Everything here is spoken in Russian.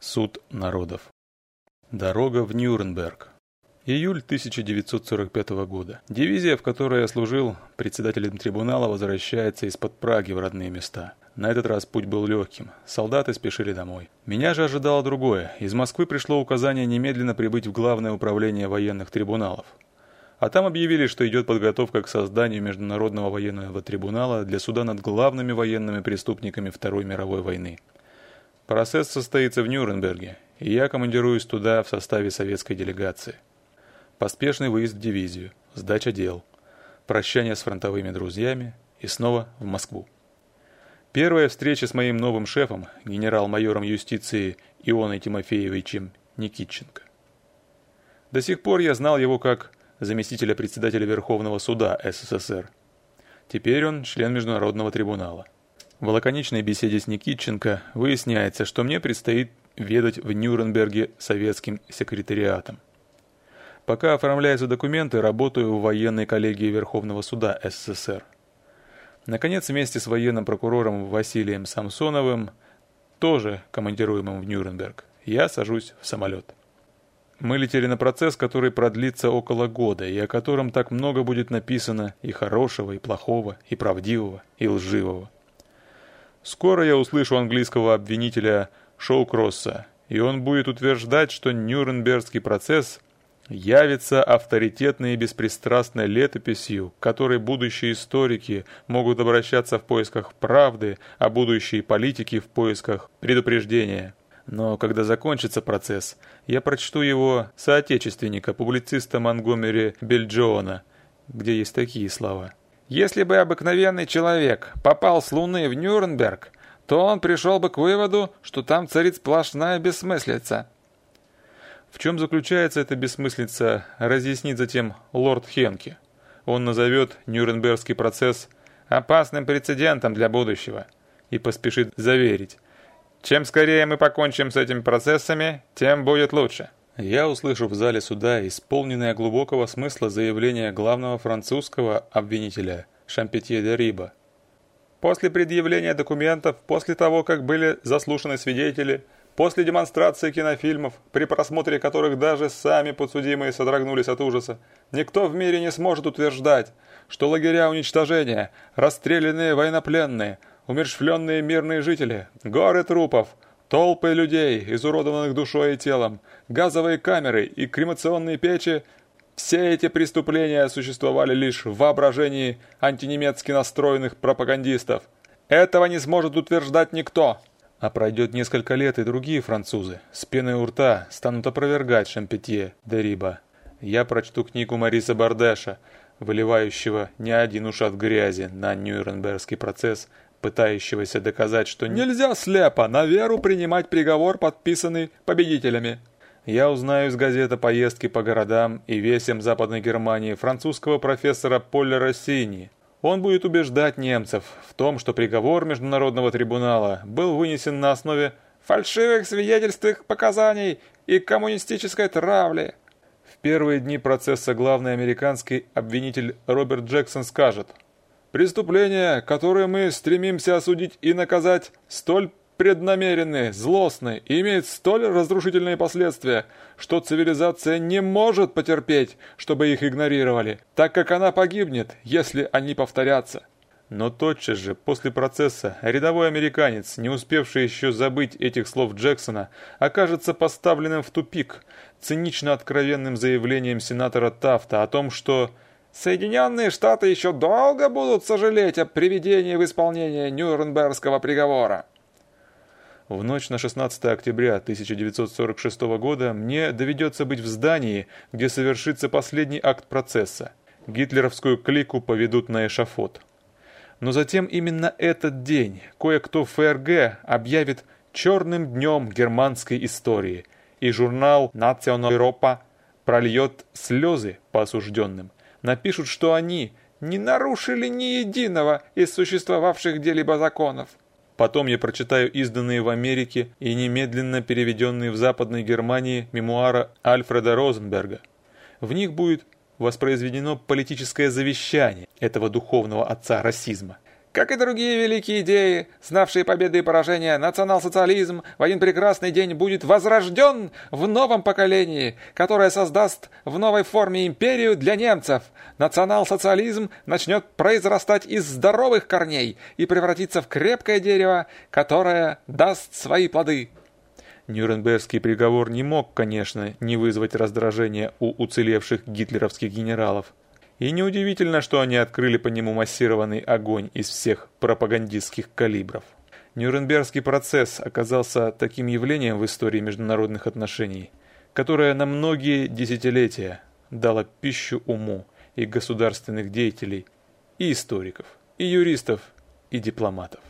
Суд народов. Дорога в Нюрнберг. Июль 1945 года. Дивизия, в которой я служил председателем трибунала, возвращается из-под Праги в родные места. На этот раз путь был легким. Солдаты спешили домой. Меня же ожидало другое. Из Москвы пришло указание немедленно прибыть в Главное управление военных трибуналов. А там объявили, что идет подготовка к созданию Международного военного трибунала для суда над главными военными преступниками Второй мировой войны. Процесс состоится в Нюрнберге, и я командируюсь туда в составе советской делегации. Поспешный выезд в дивизию, сдача дел, прощание с фронтовыми друзьями и снова в Москву. Первая встреча с моим новым шефом, генерал-майором юстиции Ионой Тимофеевичем Никитченко. До сих пор я знал его как заместителя председателя Верховного суда СССР. Теперь он член Международного трибунала. В лаконичной беседе с Никитченко выясняется, что мне предстоит ведать в Нюрнберге советским секретариатом. Пока оформляются документы, работаю в военной коллегии Верховного суда СССР. Наконец, вместе с военным прокурором Василием Самсоновым, тоже командируемым в Нюрнберг, я сажусь в самолет. Мы летели на процесс, который продлится около года, и о котором так много будет написано и хорошего, и плохого, и правдивого, и лживого. Скоро я услышу английского обвинителя Шоукросса, и он будет утверждать, что Нюрнбергский процесс явится авторитетной и беспристрастной летописью, к которой будущие историки могут обращаться в поисках правды, а будущие политики в поисках предупреждения. Но когда закончится процесс, я прочту его соотечественника, публициста Монгомери Бельджоона, где есть такие слова. Если бы обыкновенный человек попал с Луны в Нюрнберг, то он пришел бы к выводу, что там царит сплошная бессмыслица. В чем заключается эта бессмыслица, разъяснит затем лорд Хенки. Он назовет Нюрнбергский процесс опасным прецедентом для будущего и поспешит заверить, чем скорее мы покончим с этими процессами, тем будет лучше. Я услышу в зале суда исполненное глубокого смысла заявление главного французского обвинителя Шампетье де Риба. После предъявления документов, после того, как были заслушаны свидетели, после демонстрации кинофильмов, при просмотре которых даже сами подсудимые содрогнулись от ужаса, никто в мире не сможет утверждать, что лагеря уничтожения, расстрелянные военнопленные, умершвленные мирные жители, горы трупов – Толпы людей, изуродованных душой и телом, газовые камеры и кремационные печи – все эти преступления существовали лишь в воображении антинемецки настроенных пропагандистов. Этого не сможет утверждать никто. А пройдет несколько лет, и другие французы с пеной у рта станут опровергать Шампетье де Риба. Я прочту книгу Мариса Бардеша, выливающего не один ушат грязи на Нюрнбергский процесс пытающегося доказать, что нельзя слепо на веру принимать приговор, подписанный победителями. Я узнаю из газеты поездки по городам и весям Западной Германии французского профессора Поля Россини. Он будет убеждать немцев в том, что приговор Международного трибунала был вынесен на основе фальшивых свидетельственных показаний и коммунистической травли. В первые дни процесса главный американский обвинитель Роберт Джексон скажет – Преступления, которые мы стремимся осудить и наказать, столь преднамеренны, злостны и имеют столь разрушительные последствия, что цивилизация не может потерпеть, чтобы их игнорировали, так как она погибнет, если они повторятся. Но тотчас же, после процесса, рядовой американец, не успевший еще забыть этих слов Джексона, окажется поставленным в тупик цинично откровенным заявлением сенатора Тафта о том, что Соединенные Штаты еще долго будут сожалеть о приведении в исполнение Нюрнбергского приговора. В ночь на 16 октября 1946 года мне доведется быть в здании, где совершится последний акт процесса. Гитлеровскую клику поведут на эшафот. Но затем именно этот день кое-кто в ФРГ объявит черным днем германской истории, и журнал «Национал Европа» прольет слезы по осужденным напишут, что они не нарушили ни единого из существовавших где-либо законов. Потом я прочитаю изданные в Америке и немедленно переведенные в Западной Германии мемуары Альфреда Розенберга. В них будет воспроизведено политическое завещание этого духовного отца расизма. Как и другие великие идеи, знавшие победы и поражения, национал-социализм в один прекрасный день будет возрожден в новом поколении, которое создаст в новой форме империю для немцев. Национал-социализм начнет произрастать из здоровых корней и превратиться в крепкое дерево, которое даст свои плоды. Нюрнбергский приговор не мог, конечно, не вызвать раздражения у уцелевших гитлеровских генералов. И неудивительно, что они открыли по нему массированный огонь из всех пропагандистских калибров. Нюрнбергский процесс оказался таким явлением в истории международных отношений, которое на многие десятилетия дало пищу уму и государственных деятелей, и историков, и юристов, и дипломатов.